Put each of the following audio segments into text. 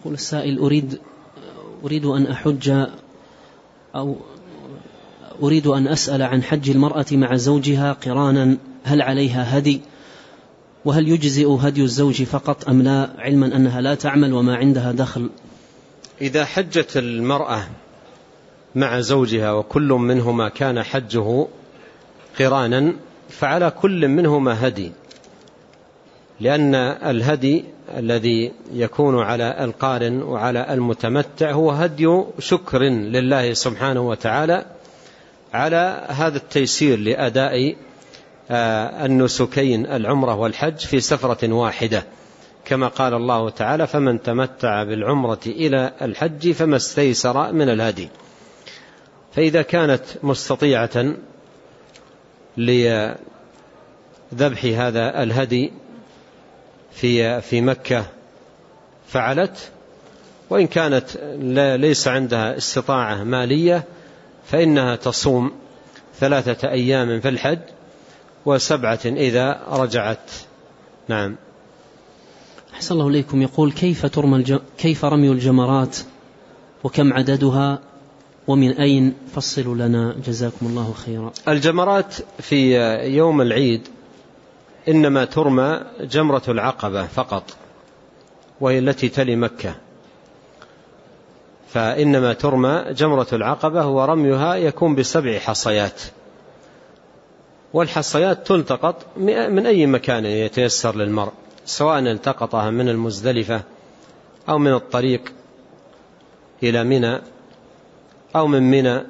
يقول السائل أريد أريد أن أحج أو أريد أن أسأل عن حج المرأة مع زوجها قرانا هل عليها هدي؟ وهل يجزئ هدي الزوج فقط أم لا؟ علما أنها لا تعمل وما عندها دخل. إذا حجت المرأة مع زوجها وكل منهما كان حجه قرانا فعلى كل منهما هدي. لأن الهدي الذي يكون على القارن وعلى المتمتع هو هدي شكر لله سبحانه وتعالى على هذا التيسير لأداء آه، النسكين العمرة والحج في سفرة واحدة. كما قال الله تعالى فمن تمتع بالعمرة إلى الحج فما استيسر من الهدي. فإذا كانت مستطيعة لذبح هذا الهدي في في مكة فعلت وإن كانت ليس عندها استطاعة مالية فإنها تصوم ثلاثة أيام في الحج وسبعة إذا رجعت. نعم. أحسن الله إليكم. يقول كيف ترمى الج... كيف رمي الجمرات وكم عددها ومن أين؟ فصلوا لنا. جزاكم الله خيرا. الجمرات في يوم العيد إنما ترمى جمرة العقبة فقط وهي التي تلي مكة. فإنما ترمى جمرة العقبة ورميها يكون بسبع حصيات. والحصيات تلتقط من أي مكان يتيسر للمرء سواء التقطها من المزدلفة أو من الطريق إلى منى أو من منى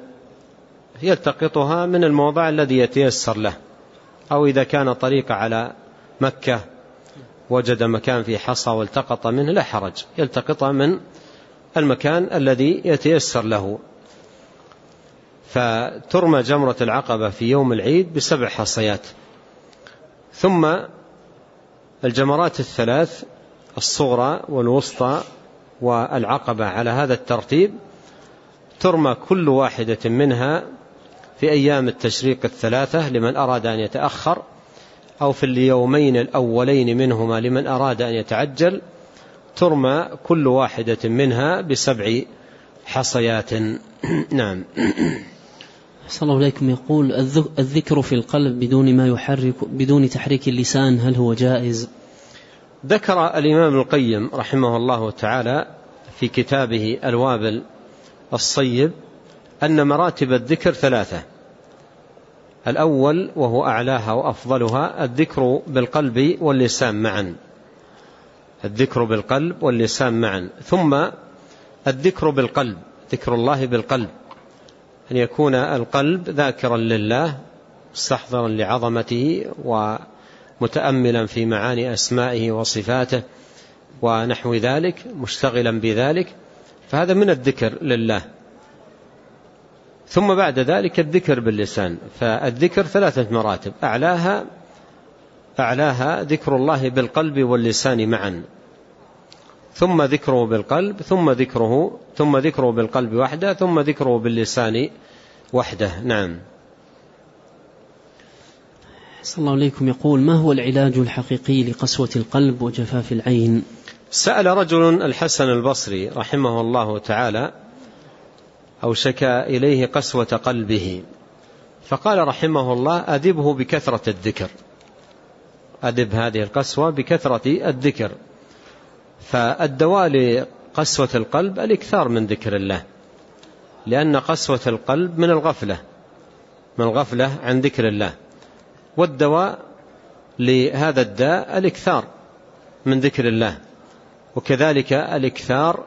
يلتقطها من الموضع الذي يتيسر له. أو إذا كان طريق على مكة وجد مكان في حصى والتقط منه لا حرج. يلتقطها من المكان الذي يتيسر له. فترمى جمرة العقبة في يوم العيد بسبع حصيات. ثم الجمرات الثلاث الصغرى والوسطى والعقبة على هذا الترتيب ترمى كل واحدة منها في أيام التشريق الثلاثة لمن أراد أن يتأخر أو في اليومين الأولين منهما لمن أراد أن يتعجل ترمى كل واحدة منها بسبع حصيات. نعم. صلى الله عليكم يقول الذكر في القلب بدون ما يحرك بدون تحريك اللسان هل هو جائز؟ ذكر الإمام القيم رحمه الله تعالى في كتابه الوابل الصيب أن مراتب الذكر ثلاثة. الأول وهو أعلاها وأفضلها الذكر بالقلب واللسان معا. الذكر بالقلب واللسان معا. ثم الذكر بالقلب ذكر الله بالقلب. أن يكون القلب ذاكرا لله مستحضرا لعظمته ومتأملا في معاني أسمائه وصفاته ونحو ذلك مشتغلا بذلك فهذا من الذكر لله. ثم بعد ذلك الذكر باللسان. فالذكر ثلاثة مراتب. أعلاها أعلاها ذكر الله بالقلب واللسان معا. ثم ذكره بالقلب ثم ذكره ثم ذكره بالقلب وحده ثم ذكره باللسان وحده. نعم. صلى الله عليكم يقول ما هو العلاج الحقيقي لقسوة القلب وجفاف العين؟ سأل رجل الحسن البصري رحمه الله تعالى أو شكى إليه قسوة قلبه. فقال رحمه الله أدبه بكثرة الذكر. أدب هذه القسوة بكثرة الذكر. فالدواء لقسوة القلب الإكثار من ذكر الله. لأن قسوة القلب من الغفلة من الغفلة عن ذكر الله. والدواء لهذا الداء الإكثار من ذكر الله. وكذلك الإكثار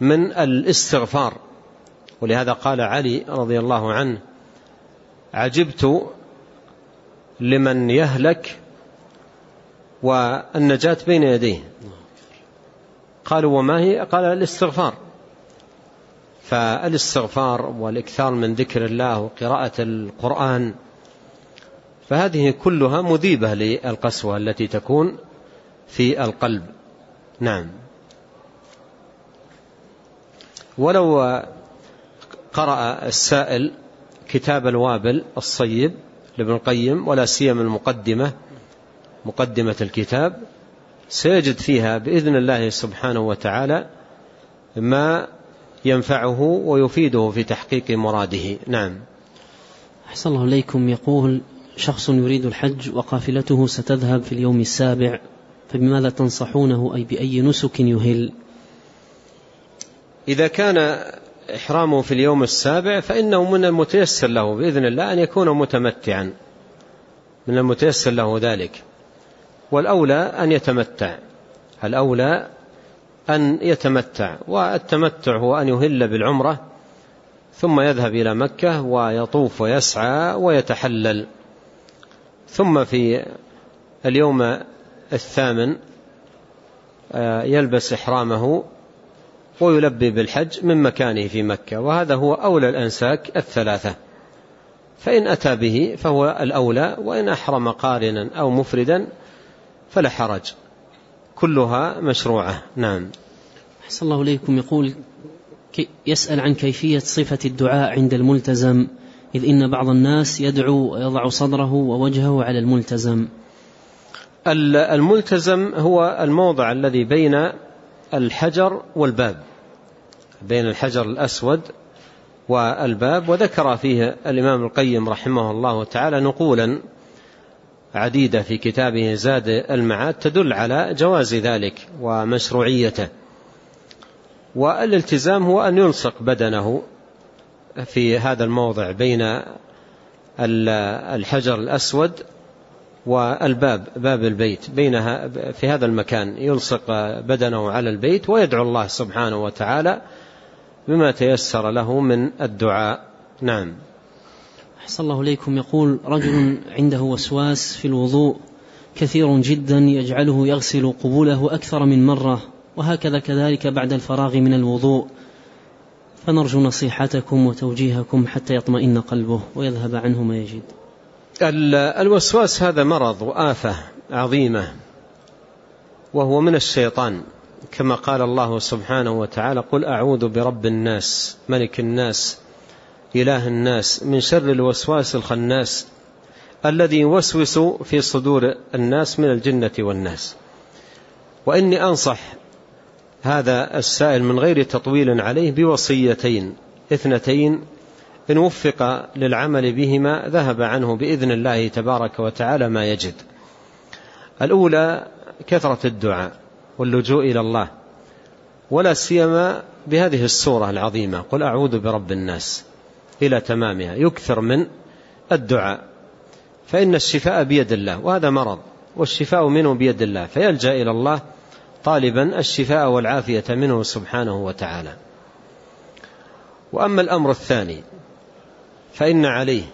من الاستغفار. ولهذا قال علي رضي الله عنه عجبت لمن يهلك والنجاة بين يديه. قالوا وما هي؟ قال الاستغفار. فالاستغفار والإكثار من ذكر الله وقراءة القرآن فهذه كلها مذيبة للقسوة التي تكون في القلب. نعم. ولو قرأ السائل كتاب الوابل الصيب لابن القيم ولا سيما المقدمة مقدمة الكتاب. سيجد فيها بإذن الله سبحانه وتعالى ما ينفعه ويفيده في تحقيق مراده. نعم. أحسن الله إليكم. يقول شخص يريد الحج وقافلته ستذهب في اليوم السابع فبماذا تنصحونه؟ أي بأي نسك يهل؟ إذا كان إحرامه في اليوم السابع فإنه من المتيسر له بإذن الله أن يكون متمتعا. من المتيسر له ذلك. والأولى أن يتمتع. الأولى أن يتمتع والتمتع هو أن يهل بالعمرة ثم يذهب إلى مكة ويطوف ويسعى ويتحلل. ثم في اليوم الثامن آه، يلبس إحرامه ويلبي بالحج من مكانه في مكة وهذا هو أولى الأنساك الثلاثة. فإن أتى به فهو الأولى وإن أحرم قارنا أو مفردا فلا حرج. كلها مشروعة. نعم. أحسن الله إليكم. يقول يسأل عن كيفية صفة الدعاء عند الملتزم إذ إن بعض الناس يدعو ويضع صدره ووجهه على الملتزم. الملتزم هو الموضع الذي بين الحجر والباب بين الحجر الأسود والباب وذكر فيه الإمام القيم رحمه الله تعالى نقولا عديدة في كتابه زاد المعاد تدل على جواز ذلك ومشروعيته. والالتزام هو أن يلصق بدنه في هذا الموضع بين الحجر الأسود والباب باب البيت بينها في هذا المكان يلصق بدنه على البيت ويدعو الله سبحانه وتعالى بما تيسر له من الدعاء. نعم. أحسن الله إليكم. يقول رجل عنده وسواس في الوضوء كثير جدا يجعله يغسل قبوله أكثر من مرة وهكذا كذلك بعد الفراغ من الوضوء. فنرجو نصيحتكم وتوجيهكم حتى يطمئن قلبه ويذهب عنه ما يجد. الوسواس هذا مرض وآفة عظيمة وهو من الشيطان كما قال الله سبحانه وتعالى قل أعوذ برب الناس ملك الناس إله الناس من شر الوسواس الخناس الذي يوسوس في صدور الناس من الجنة والناس. وإني أنصح هذا السائل من غير تطويل عليه بوصيتين اثنتين إن وفق للعمل بهما ذهب عنه بإذن الله تبارك وتعالى ما يجد. الأولى كثرة الدعاء واللجوء إلى الله ولا سيما بهذه السورة العظيمة قل أعوذ برب الناس إلى تمامها يكثر من الدعاء. فإن الشفاء بيد الله وهذا مرض والشفاء منه بيد الله فيلجأ إلى الله طالبا الشفاء والعافية منه سبحانه وتعالى. وأما الأمر الثاني فإن عليه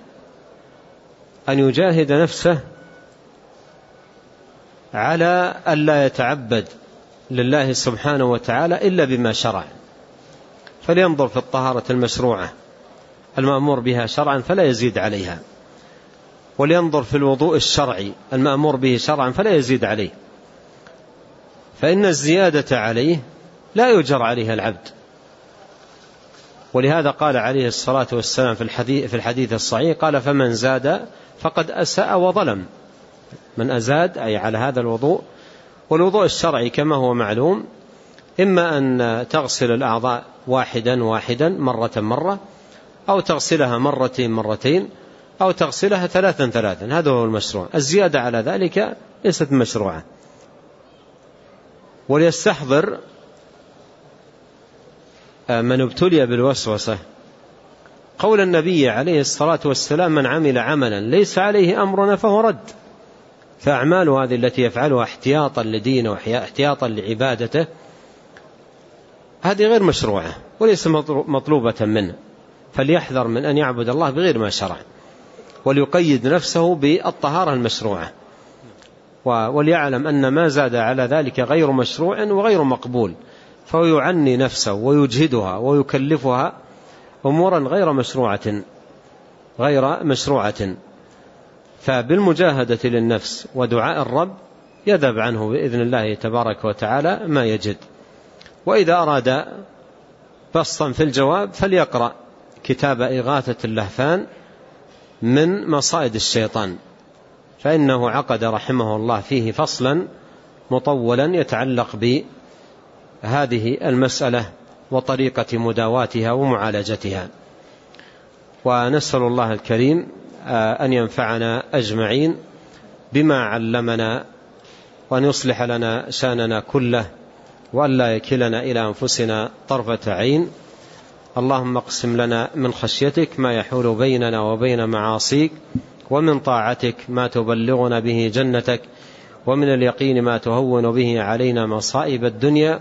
أن يجاهد نفسه على ألا يتعبد لله سبحانه وتعالى إلا بما شرع. فلينظر في الطهارة المشروعة المأمور بها شرعا فلا يزيد عليها. ولينظر في الوضوء الشرعي المأمور به شرعا فلا يزيد عليه. فإن الزيادة عليه لا يجر عليها العبد. ولهذا قال عليه الصلاة والسلام في الحديث, في الحديث الصحيح قال فمن زاد فقد أساء وظلم. من أزاد أي على هذا الوضوء. والوضوء الشرعي كما هو معلوم إما أن تغسل الأعضاء واحدا واحدا مرة مرة أو تغسلها مرتين مرتين أو تغسلها ثلاثا ثلاثا. هذا هو المشروع. الزيادة على ذلك ليست مشروعة. وليستحضر من ابتلي بالوسوسة. قول النبي عليه الصلاة والسلام من عمل عملا ليس عليه أمرنا فهو رد. فأعمال هذه التي يفعلها احتياطا لدينه واحتياطا لعبادته هذه غير مشروعة وليس مطلوبة منه. فليحذر من أن يعبد الله بغير ما شرع وليقيد نفسه بالطهارة المشروعة. وليعلم أن ما زاد على ذلك غير مشروع وغير مقبول. فهو يعني نفسه ويجهدها ويكلفها أمورا غير مشروعة غير مشروعة. فبالمجاهدة للنفس ودعاء الرب يذهب عنه بإذن الله تبارك وتعالى ما يجد. وإذا أراد بسطا في الجواب فليقرأ كتاب إغاثة اللهفان من مصائد الشيطان فإنه عقد رحمه الله فيه فصلا مطولا يتعلق بهذه المسألة وطريقة مداواتها ومعالجتها. ونسأل الله الكريم أن ينفعنا أجمعين بما علمنا وأن يصلح لنا شأننا كله وأن لا يكلنا إلى أنفسنا طرفة عين. اللهم اقسم لنا من خشيتك ما يحول بيننا وبين معاصيك ومن طاعتك ما تبلغنا به جنتك ومن اليقين ما تهون به علينا مصائب الدنيا.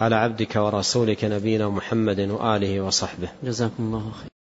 على عبدك ورسولك نبينا محمد وآله وصحبه. جزاكم الله خير.